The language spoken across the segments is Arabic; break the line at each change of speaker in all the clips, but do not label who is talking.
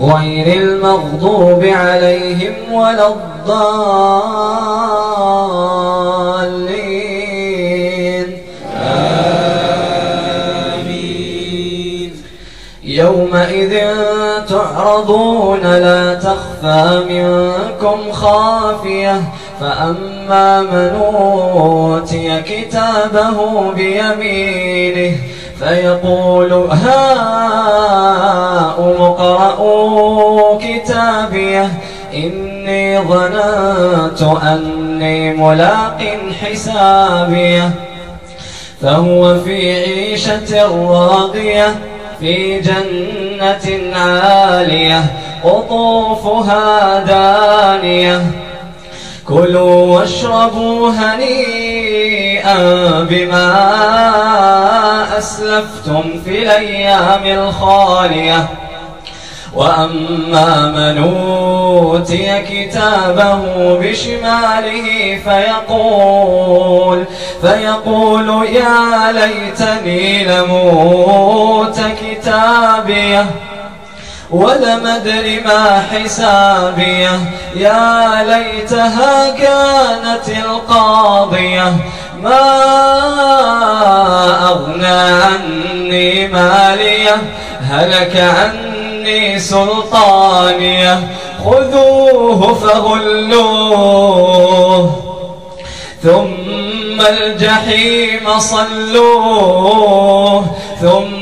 غير المغضوب عليهم ولا الضالين آمين يومئذ تعرضون لا تخفى منكم خافية فأما من أوتي كتابه بيمينه فيقول هاؤم اقرءوا كتابيه إني ظننت أني ملاق حسابيه فهو في عيشة راضية في جنة عالية قطوفها دانية كلوا واشربوا هنيئا شيئا بما أسلفتم في الأيام الخالية وأما من أوتي كتابه بشماله فيقول فيقول يا ليتني لموت كتابيه ولم أدر ما حسابيه يا ليتها كانت القاضية ما أغنى عني مالية هلك عني سلطانية خذوه فغلوه ثم الجحيم صلوه ثم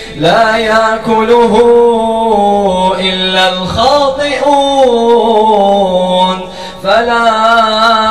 لا يأكله إلا الخاطئون فلا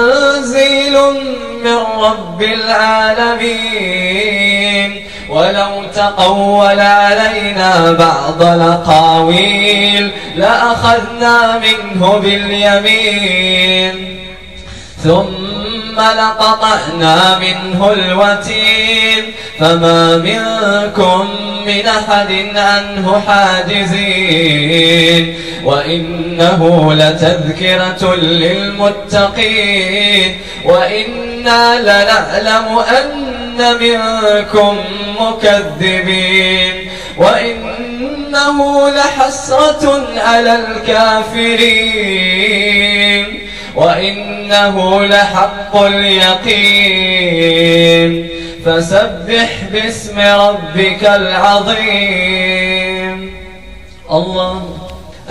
رب العالمين ولو تقول علينا بعض الأقاويل لأخذنا منه باليمين ثم ثم لقطعنا منه الوتين فما منكم من أحد عنه حاجزين وإنه لتذكرة للمتقين وإنا لنعلم أن منكم مكذبين وإنه لحسرة على الكافرين وإنه لحق اليقين فسبح باسم ربك العظيم الله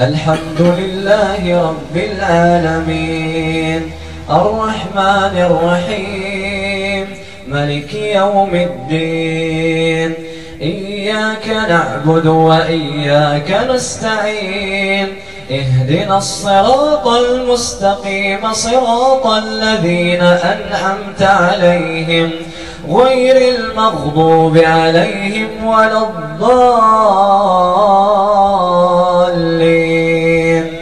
الحمد لله رب العالمين الرحمن الرحيم ملك يوم الدين إياك نعبد وإياك نستعين اهدنا الصراط المستقيم صراط الذين أنعمت عليهم غير المغضوب عليهم ولا الضالين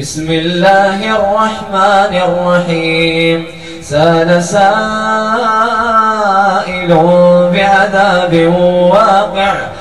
بسم الله الرحمن الرحيم سال سائل بعذاب واقع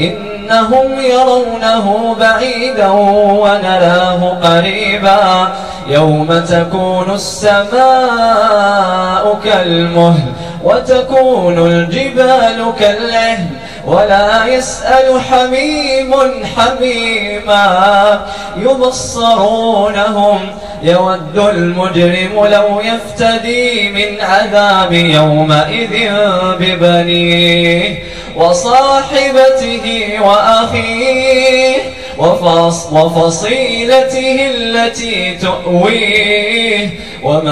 إنهم يرونه بعيدا ونراه قريبا يوم تكون السماء كالمهل وتكون الجبال كالعهل ولا يسأل حميم حميما يبصرونهم يود المجرم لو يفتدي من عذاب يومئذ ببنيه وصاحبته وأخيه وفص وفصيلته التي تؤويه ومن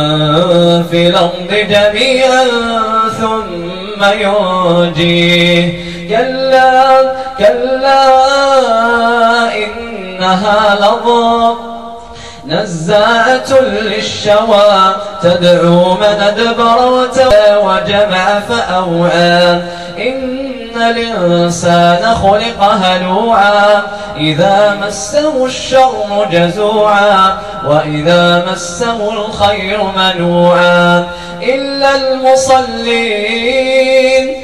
في الأرض جميعا ثم ينجيه كلا كلا إنها لظى نزاعة للشوى تدعو من أدبر وجمع فأوعى إن الإنسان خلق هلوعا إذا مسه الشر جزوعا وإذا مسه الخير منوعا إلا المصلين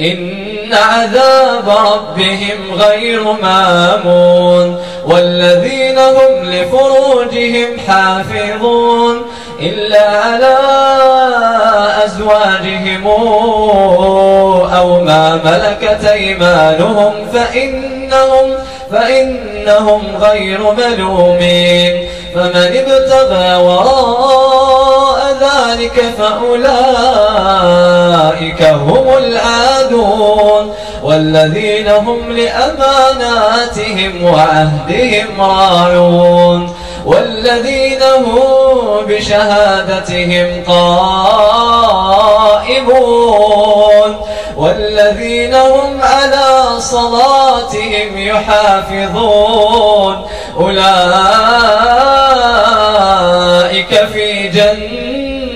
إن عذاب ربهم غير مامون والذين هم لفروجهم حافظون إلا على أزواجهم أو ما ملكت أيمانهم فإنهم, فإنهم غير ملومين فمن ابتغى وراء ذلك فأولئك هم العادون والذين هم لأماناتهم وعهدهم راعون والذين هم بشهادتهم قائمون والذين هم على صلاتهم يحافظون أولئك في جنة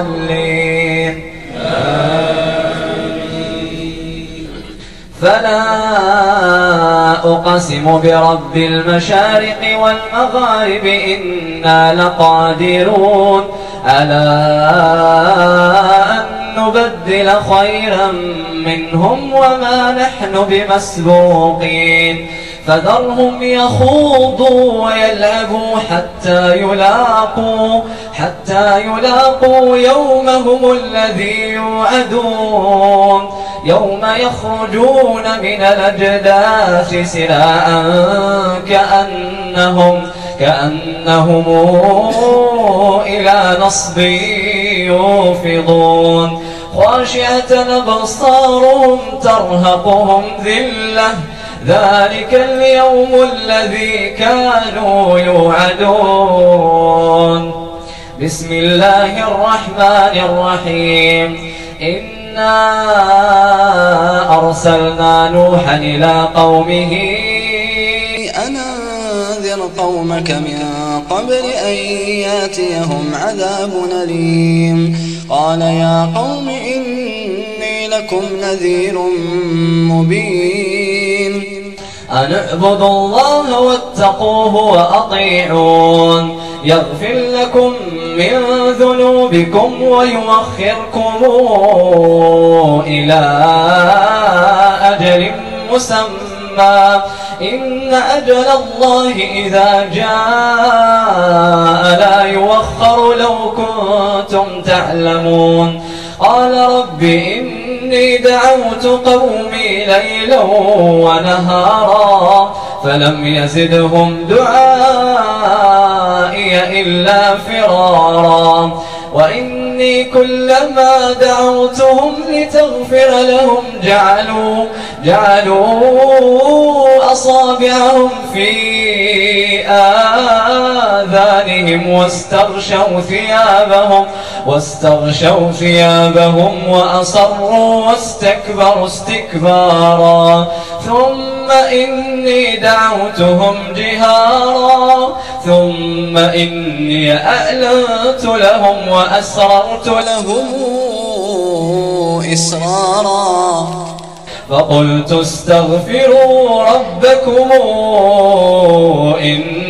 المصلين فلا أقسم برب المشارق والمغارب إنا لقادرون ألا أن نبدل خيرا منهم وما نحن بمسبوقين فذرهم يخوضوا ويلعبوا حتى يلاقوا حتى يلاقوا يومهم الذي يوعدون يوم يخرجون من الأجداث سراء كأنهم كأنهم إلى نصب يوفضون خاشعة أبصارهم ترهقهم ذِلَّةٌ ذلك اليوم الذي كانوا يوعدون بسم الله الرحمن الرحيم إنا أرسلنا نوحا إلى قومه أنذر قومك من قبل أن ياتيهم عذاب أليم قال يا قوم إني لكم نذير مبين أن اعبدوا الله واتقوه وأطيعون يغفر لكم من ذنوبكم ويؤخركم إلى أجل مسمى إن أجل الله إذا جاء لا يوخر لو كنتم تعلمون قال رب إن إني دعوت قومي ليلا ونهارا فلم يزدهم دعائي إلا فرارا وإني كلما دعوتهم لتغفر لهم جعلوا, جعلوا أصابعهم في آه أموالهم واستغشوا ثيابهم واستغشوا ثيابهم وأصروا واستكبروا استكبارا ثم إني دعوتهم جهارا ثم إني أعلنت لهم وأسررت لهم إسرارا فقلت استغفروا ربكم إن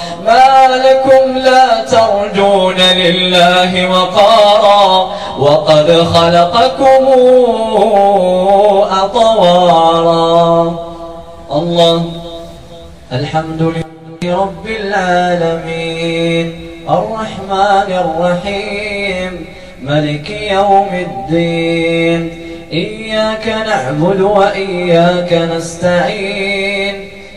ما لكم لا ترجون لله وقارا وقد خلقكم أطوارا الله الحمد لله رب العالمين الرحمن الرحيم ملك يوم الدين إياك نعبد وإياك نستعين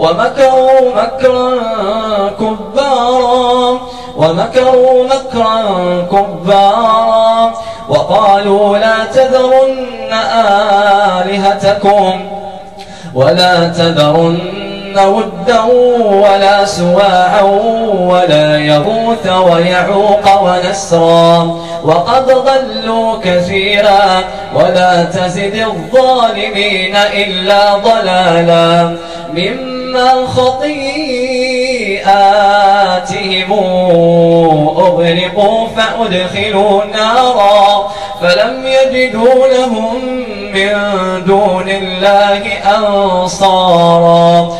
ومكروا مكرا كبارا ومكروا مكرا كبارا وقالوا لا تذرن آلهتكم ولا تذرن ودا ولا سواعا ولا يغوث ويعوق ونسرا وقد ضلوا كثيرا ولا تزد الظالمين إلا ضلالا مما خطيئاتهم أغرقوا فأدخلوا نارا فلم يجدوا لهم من دون الله أنصارا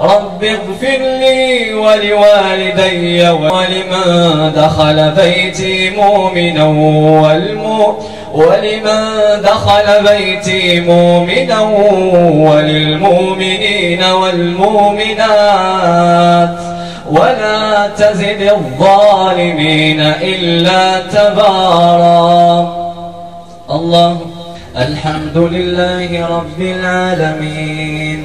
رب اغفر لي ولوالدي ولمن دخل بيتي مؤمنا ولمن دخل بيتي مؤمنا وللمؤمنين والمؤمنات ولا تزد الظالمين إلا تبارا الله الحمد لله رب العالمين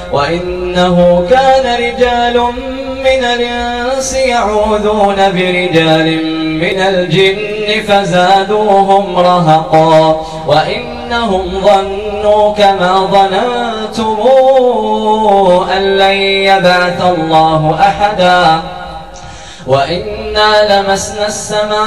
وإنه كان رجال من الإنس يعوذون برجال من الجن فزادوهم رهقا وإنهم ظنوا كما ظننتم أن لن يبعث الله أحدا وإنا لمسنا السماء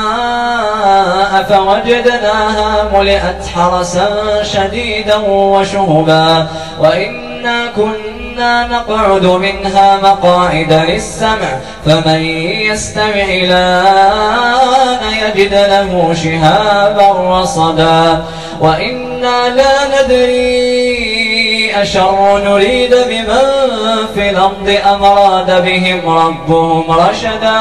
فوجدناها ملئت حرسا شديدا وشهبا وإنا كنا كنا نقعد منها مقاعد للسمع فمن يستمع الآن يجد له شهابا رصدا وإنا لا ندري أشر نريد بمن في الأرض أمراد بهم ربهم رشدا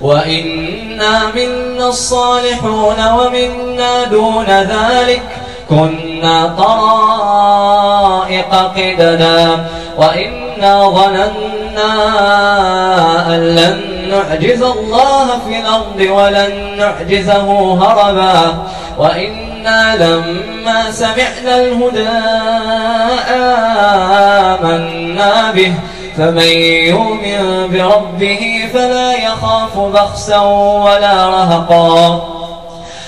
وإنا منا الصالحون ومنا دون ذلك كنا طرائق قددا وإنا ظننا أن لن نعجز الله في الأرض ولن نعجزه هربا وإنا لما سمعنا الهدى آمنا به فمن يؤمن بربه فلا يخاف بخسا ولا رهقا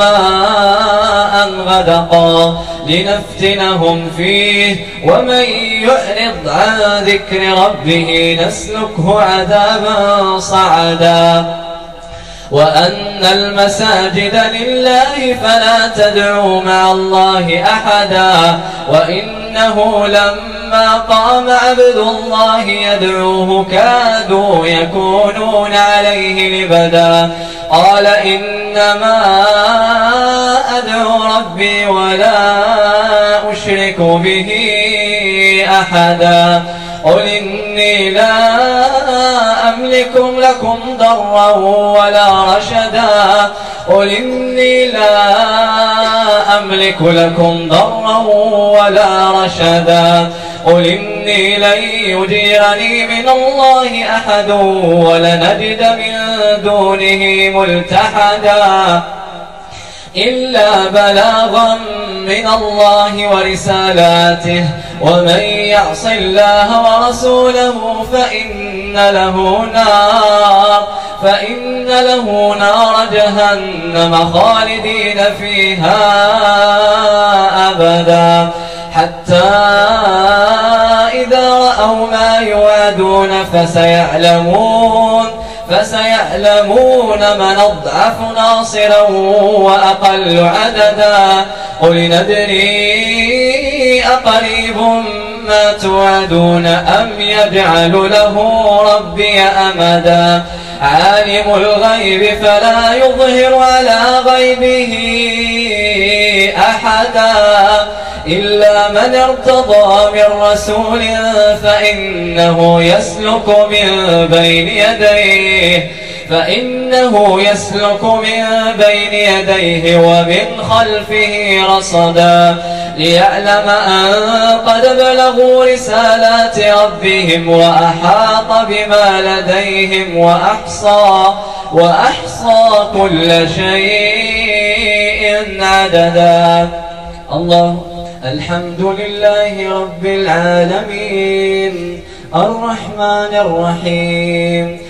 ماء غدقا لنفتنهم فيه ومن يعرض عن ذكر ربه نسلكه عذابا صعدا وأن المساجد لله فلا تدعوا مع الله أحدا وإنه لما قام عبد الله يدعوه كادوا يكونون عليه لبدا قال إنما أدعو ربي ولا أشرك به أحدا قل إني لا أملك لكم ضرا ولا رشدا قل إني لا أملك لكم ضرا ولا رشدا قل إني لن يجيرني من الله أحد ولنجد من دونه ملتحدا إلا بلاغا من الله ورسالاته ومن يعص الله ورسوله فإن له نار فإن له نار جهنم خالدين فيها أبدا حتى إذا رأوا ما يوادون فسيعلمون فسيعلمون من أضعف ناصرا وأقل عددا قل ندري أقريب توعدون أم يجعل له ربي أمدا عالم الغيب فلا يظهر على غيبه أحدا إلا من ارتضى من رسول فإنه يسلك من بين يديه فإنه يسلك من بين يديه ومن خلفه رصدا ليعلم أن قد بلغوا رسالات ربهم وأحاط بما لديهم وأحصى, وأحصى كل شيء عددا الله الحمد لله رب العالمين الرحمن الرحيم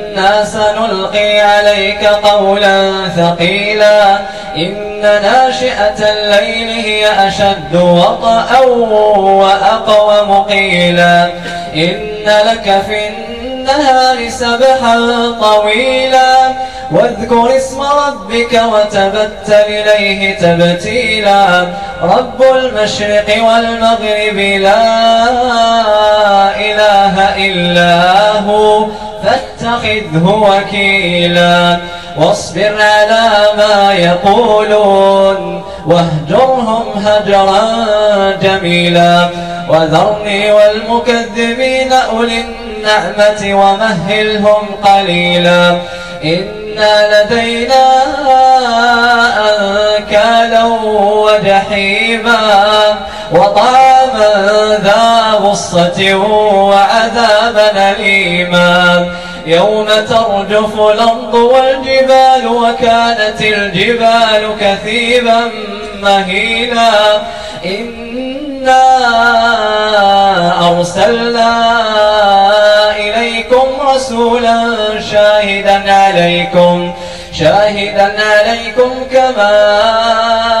إنا سنلقي عليك قولا ثقيلا إن ناشئة الليل هي أشد وطأا وأقوم قيلا إن لك في النهار سبحا طويلا واذكر اسم ربك وتبتل إليه تبتيلا رب المشرق والمغرب لا إله إلا هو فاتخذه وكيلا واصبر على ما يقولون واهجرهم هجرا جميلا وذرني والمكذبين أولي النعمة ومهلهم قليلا إنا لدينا أنكالا وجحيما وطعاما ذا غصة وعذابا أليما يوم ترجف الأرض والجبال وكانت الجبال كثيبا مهينا إنا أرسلنا إليكم رسولا شاهدا عليكم شاهدا عليكم كما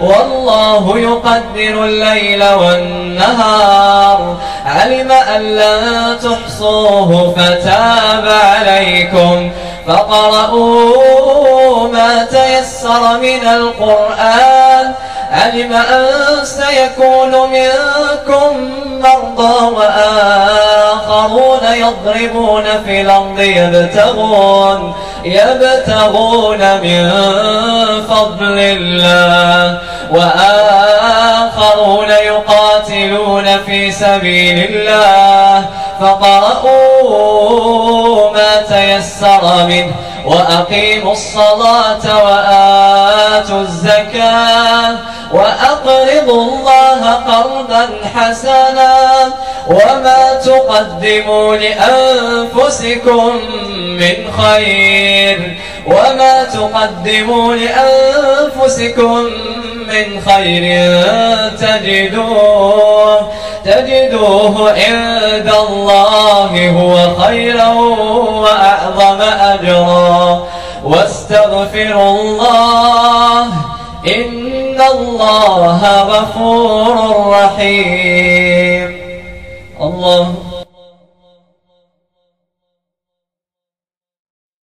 والله يقدر الليل والنهار علم أن لن تحصوه فتاب عليكم فقرؤوا ما تيسر من القرآن علم أن سيكون منكم مرضى وآل وآخرون يضربون في الأرض يبتغون يبتغون من فضل الله وآخرون يقاتلون في سبيل الله فقرأوا ما تيسر منه وأقيموا الصلاة وآتوا الزكاة وأقرضوا الله قرضا حسنا وما تقدموا لأنفسكم من خير وما تقدموا لأنفسكم من خير تجدوه تجدوه عند الله هو خيرا وأعظم أجرا واستغفروا الله إن الله غفور رحيم الله